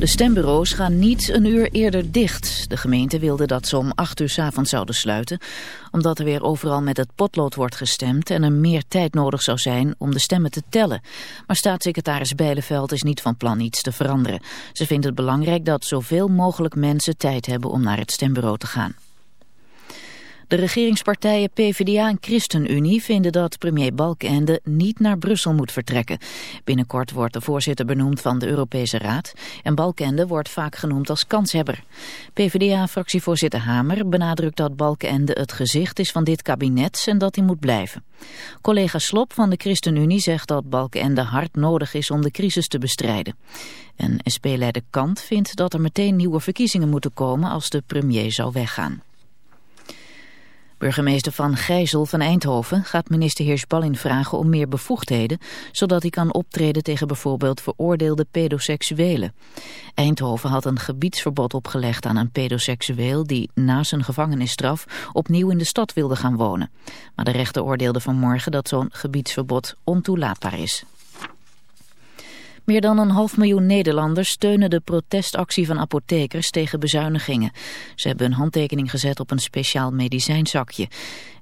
De stembureaus gaan niet een uur eerder dicht. De gemeente wilde dat ze om 8 uur s avonds zouden sluiten... omdat er weer overal met het potlood wordt gestemd... en er meer tijd nodig zou zijn om de stemmen te tellen. Maar staatssecretaris Bijleveld is niet van plan iets te veranderen. Ze vindt het belangrijk dat zoveel mogelijk mensen tijd hebben om naar het stembureau te gaan. De regeringspartijen PvdA en ChristenUnie vinden dat premier Balkenende niet naar Brussel moet vertrekken. Binnenkort wordt de voorzitter benoemd van de Europese Raad en Balkenende wordt vaak genoemd als kanshebber. PvdA-fractievoorzitter Hamer benadrukt dat Balkenende het gezicht is van dit kabinet en dat hij moet blijven. Collega Slop van de ChristenUnie zegt dat Balkenende hard nodig is om de crisis te bestrijden. En SP-leider Kant vindt dat er meteen nieuwe verkiezingen moeten komen als de premier zou weggaan. Burgemeester Van Gijzel van Eindhoven gaat minister Heersballin vragen om meer bevoegdheden, zodat hij kan optreden tegen bijvoorbeeld veroordeelde pedoseksuelen. Eindhoven had een gebiedsverbod opgelegd aan een pedoseksueel die na zijn gevangenisstraf opnieuw in de stad wilde gaan wonen. Maar de rechter oordeelde vanmorgen dat zo'n gebiedsverbod ontoelaatbaar is. Meer dan een half miljoen Nederlanders steunen de protestactie van apothekers tegen bezuinigingen. Ze hebben een handtekening gezet op een speciaal medicijnzakje.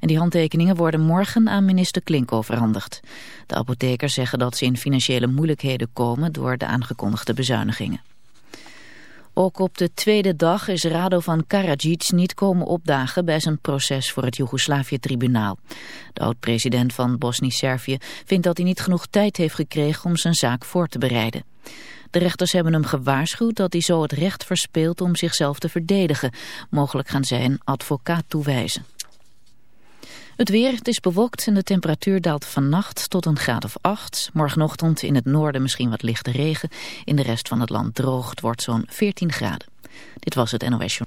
En die handtekeningen worden morgen aan minister Klink overhandigd. De apothekers zeggen dat ze in financiële moeilijkheden komen door de aangekondigde bezuinigingen. Ook op de tweede dag is Radovan Karadzic niet komen opdagen bij zijn proces voor het Joegoslavië-tribunaal. De oud-president van Bosnië-Servië vindt dat hij niet genoeg tijd heeft gekregen om zijn zaak voor te bereiden. De rechters hebben hem gewaarschuwd dat hij zo het recht verspeelt om zichzelf te verdedigen. Mogelijk gaan zij een advocaat toewijzen. Het weer, het is bewolkt en de temperatuur daalt vannacht tot een graad of 8. Morgenochtend in het noorden misschien wat lichte regen. In de rest van het land droog. Het wordt zo'n 14 graden. Dit was het NOS Show.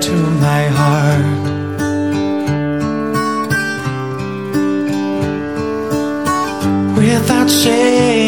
to my heart. Without saying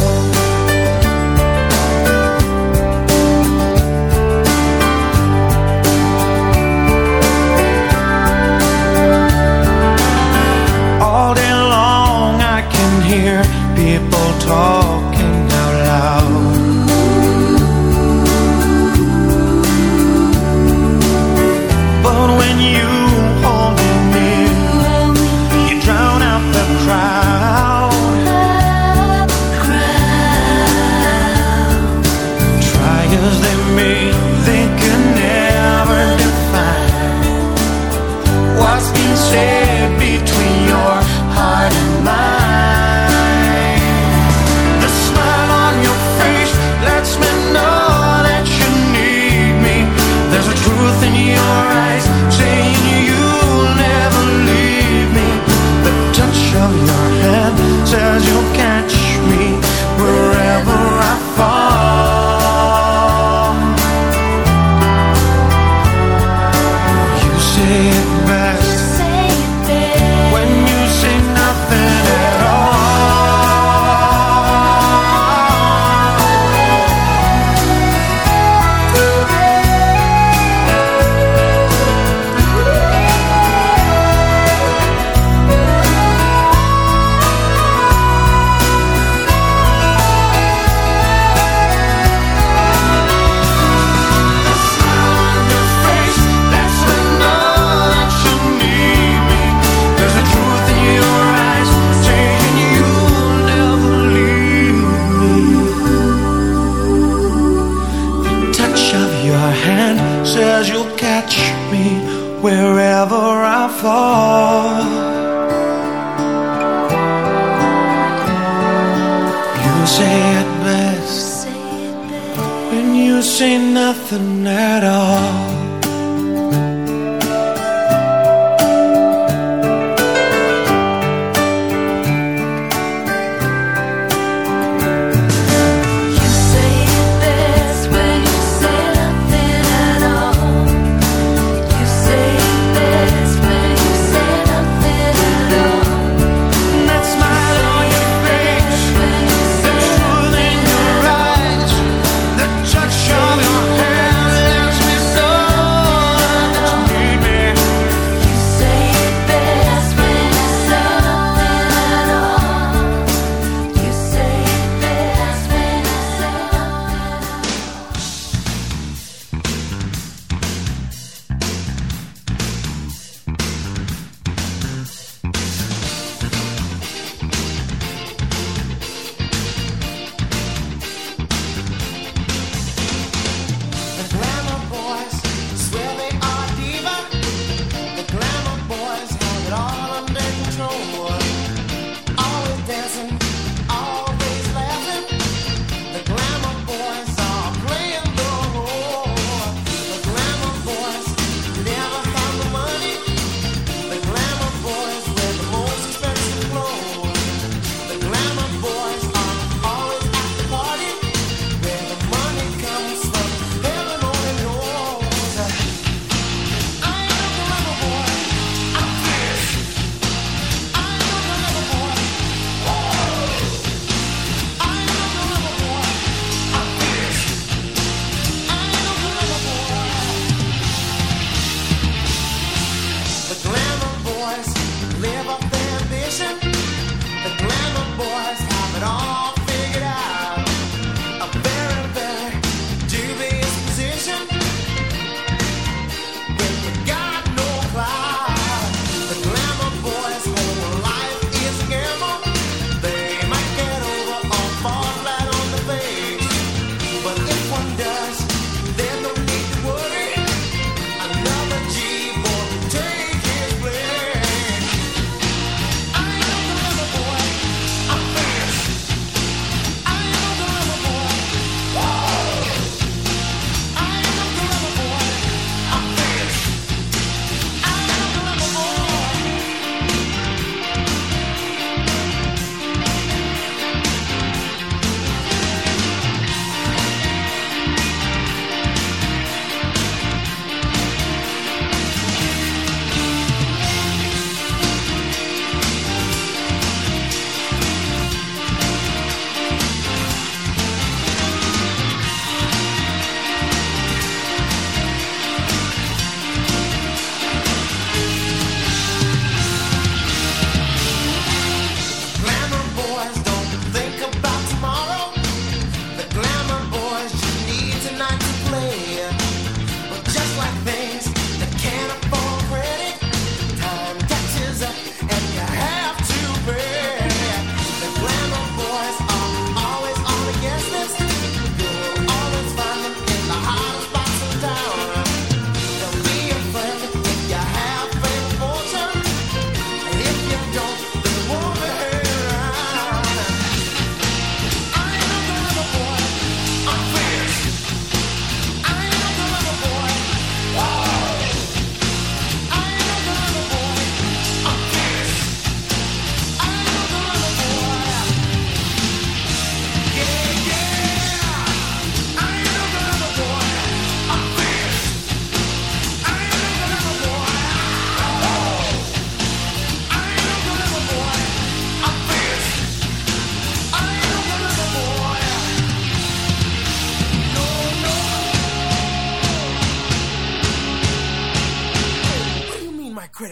You.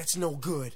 That's no good.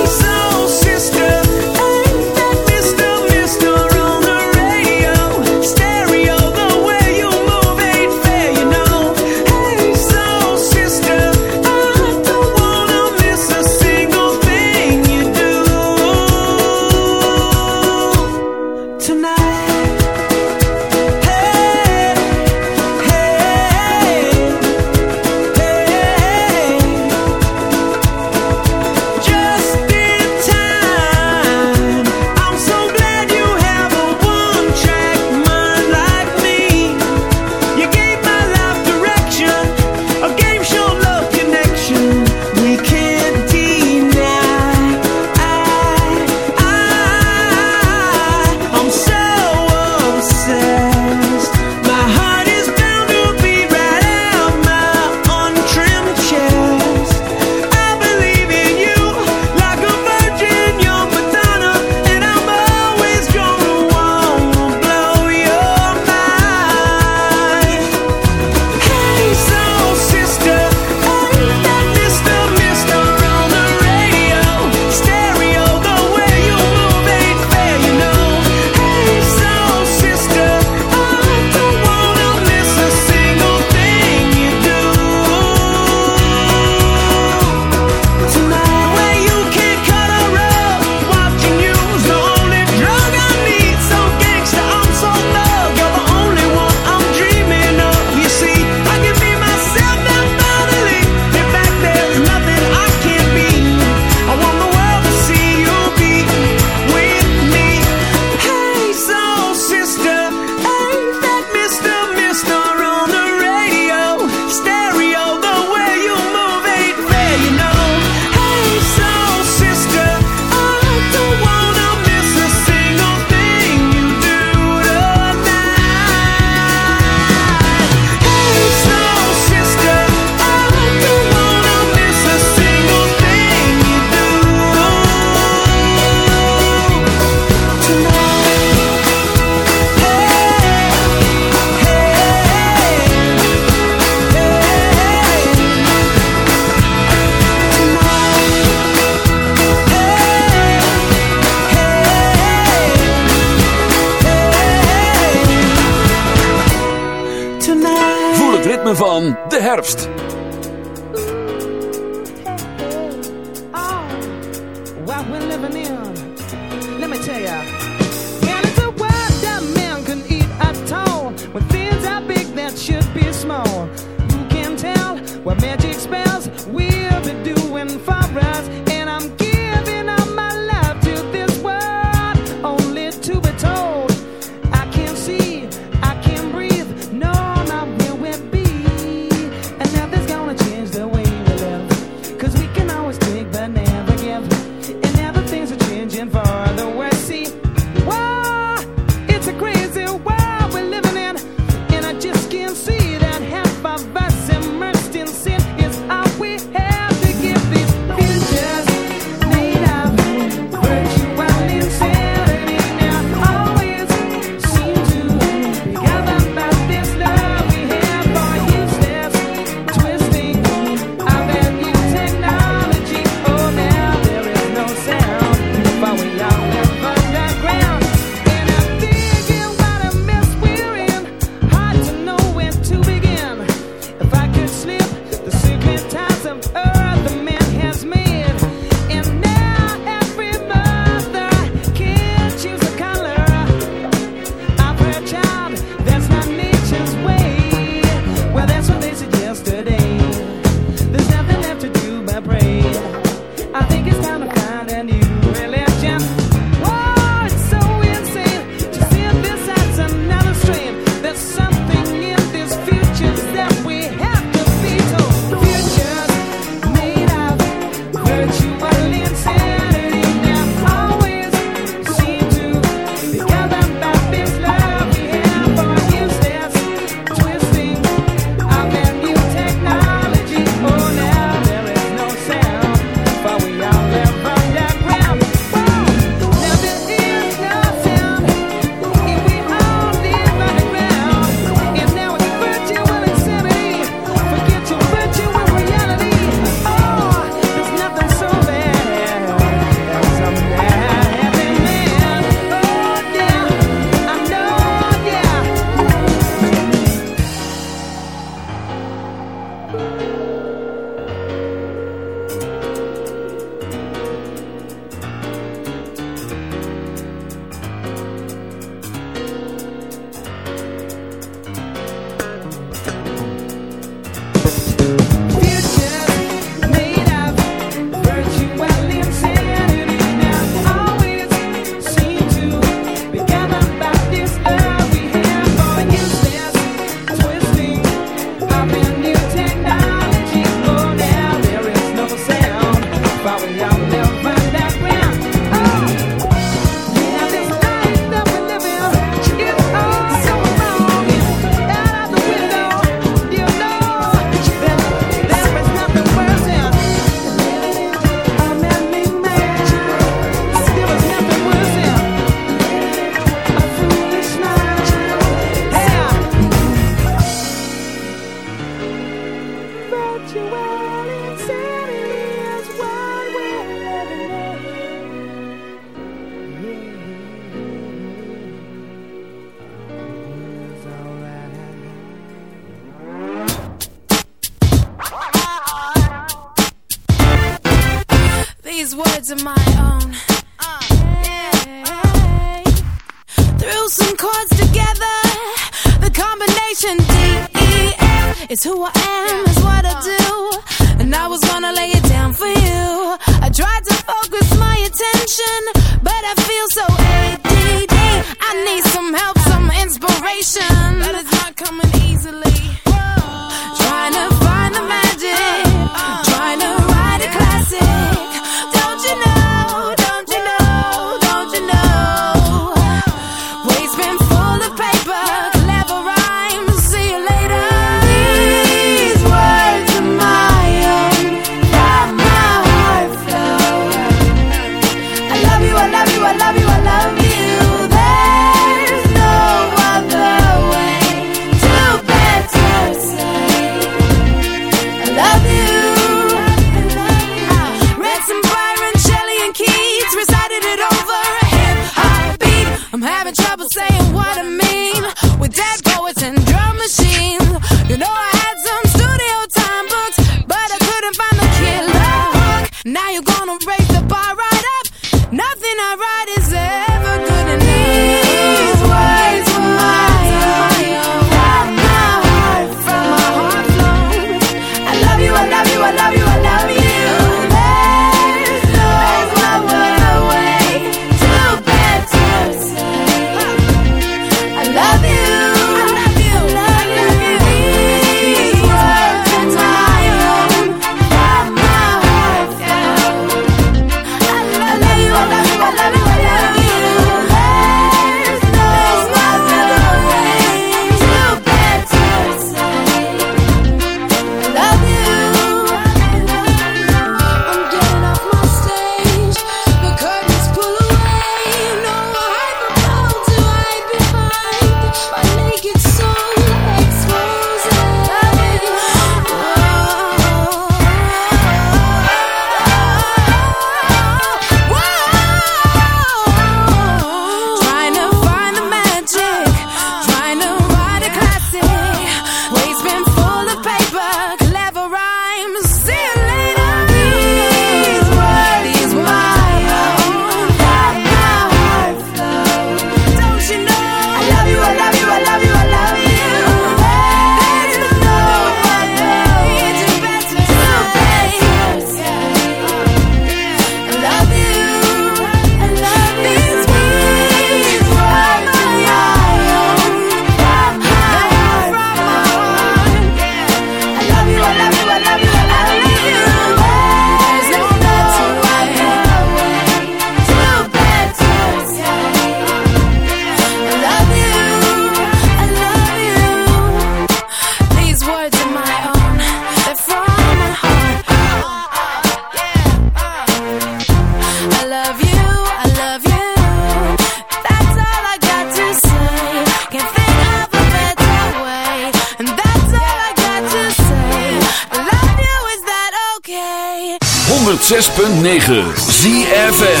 106.9 ZFM.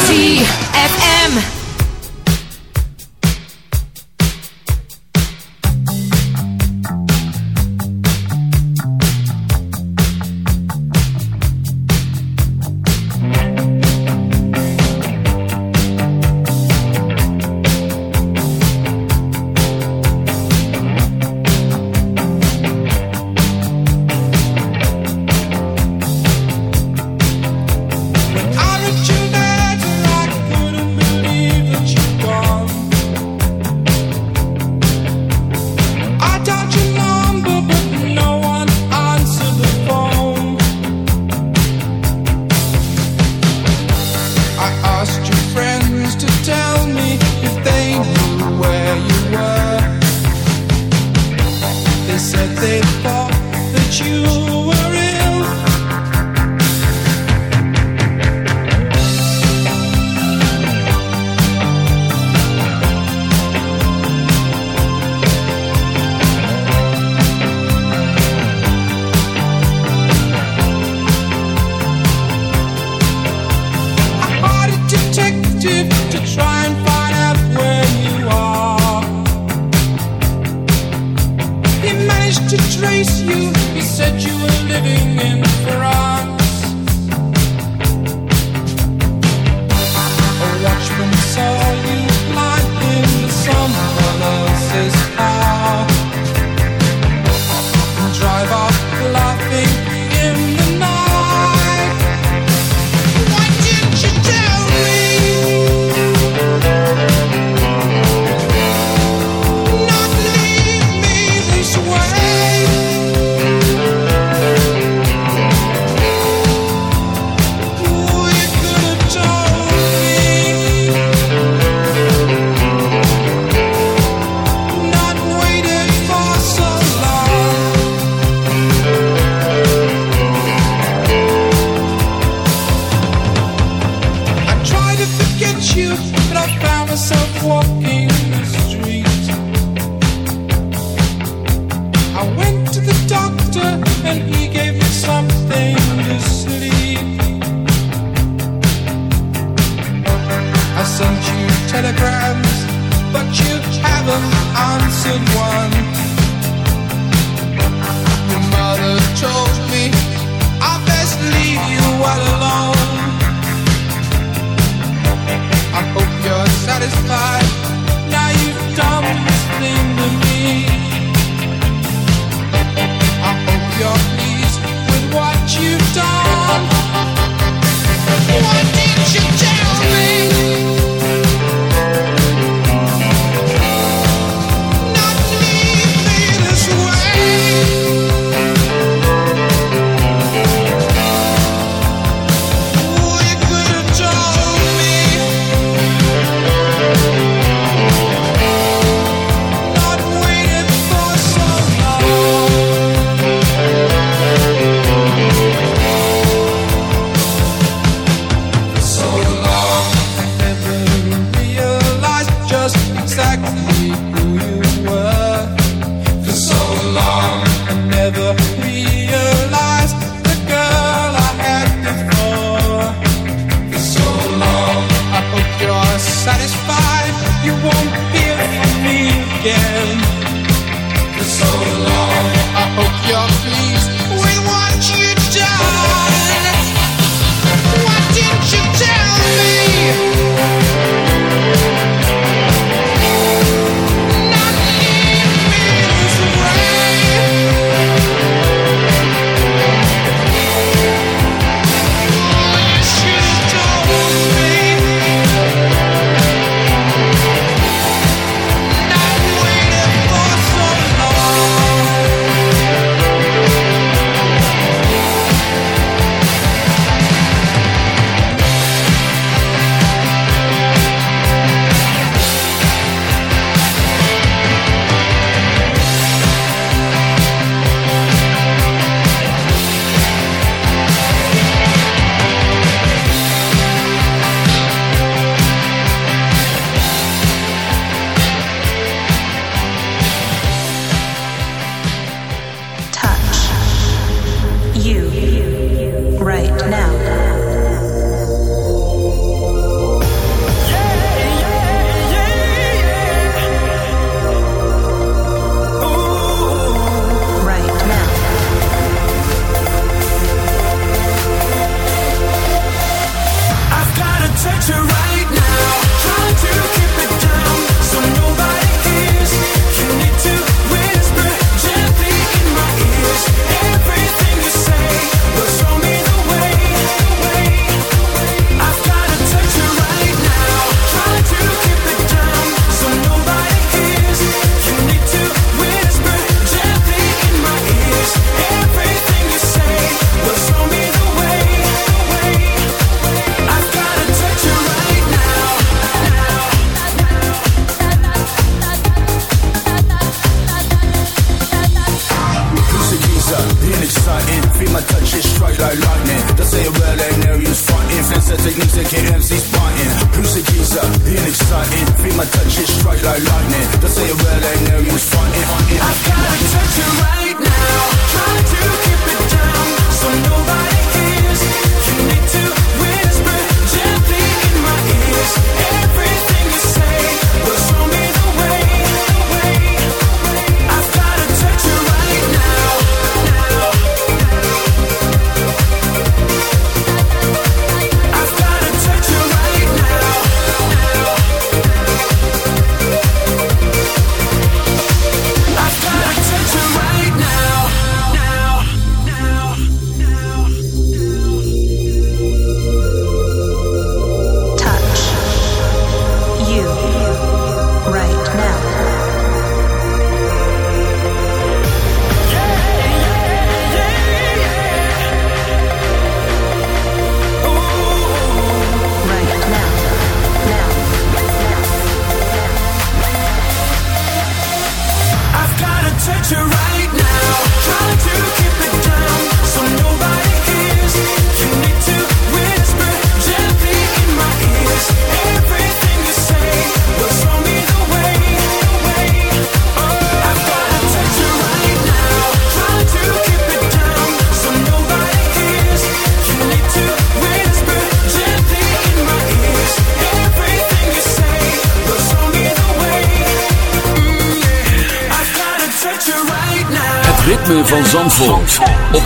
satisfied.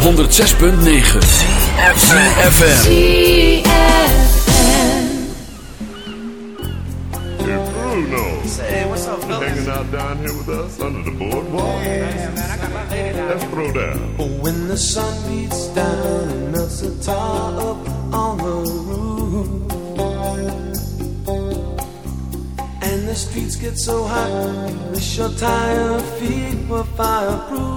106.9 FM. Hey Bruno. Hey, what's up, fellas? Hanging out down here with us under the boardwalk. Yeah, man, I got my lady down Let's throw down. Oh, when the sun beats down and melts the tar up on the roof. And the streets get so hot, wish your tired feet were fireproof.